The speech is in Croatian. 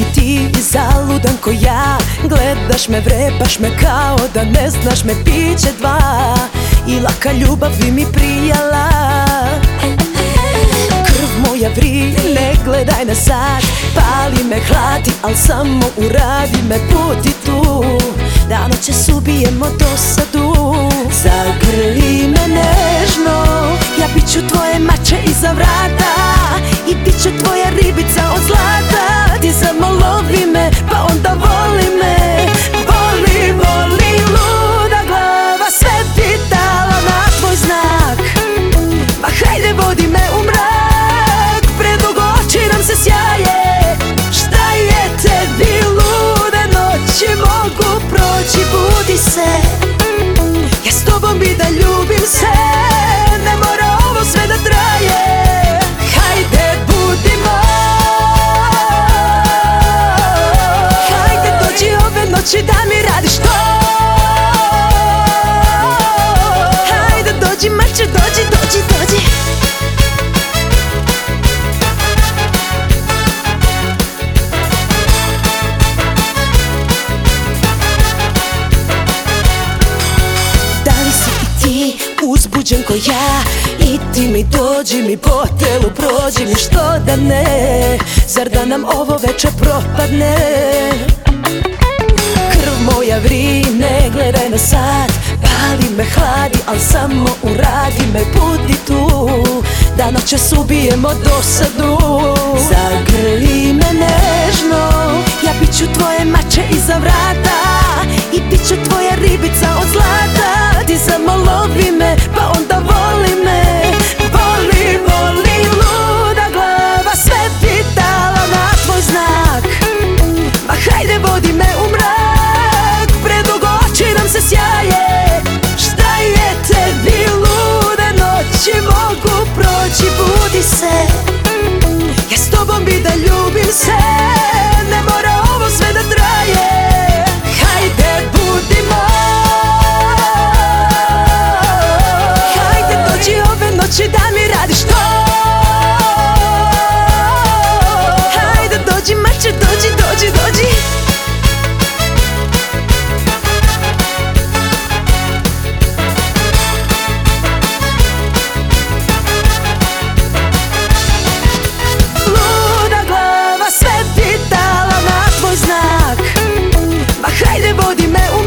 i ti zaludan ko ja. Gledaš me, vrepaš me kao da ne znaš me Piće dva. I laka ljubav bi mi prijala. Krv moja vri, ne gledaj na sad. Pali me, hladi, al samo uradi me puti tu. Da noćas ubijemo dosadu Zagrli me nežno Ja bit ću tvoje mače iza vrata uzbuđen ko ja. I ti mi dođi mi po telu prođi mi što da ne? Zar da nam ovo večer propadne? Krv moja vri, ne gledaj na sad. Pali me, hladi, al samo uradi me Budi tu, da noćas ubijemo dosadu Zagrli me nežno, ja bit ću tvoje mače iza vrata. I bit ću tvoja ribica od zlata disser 我的美。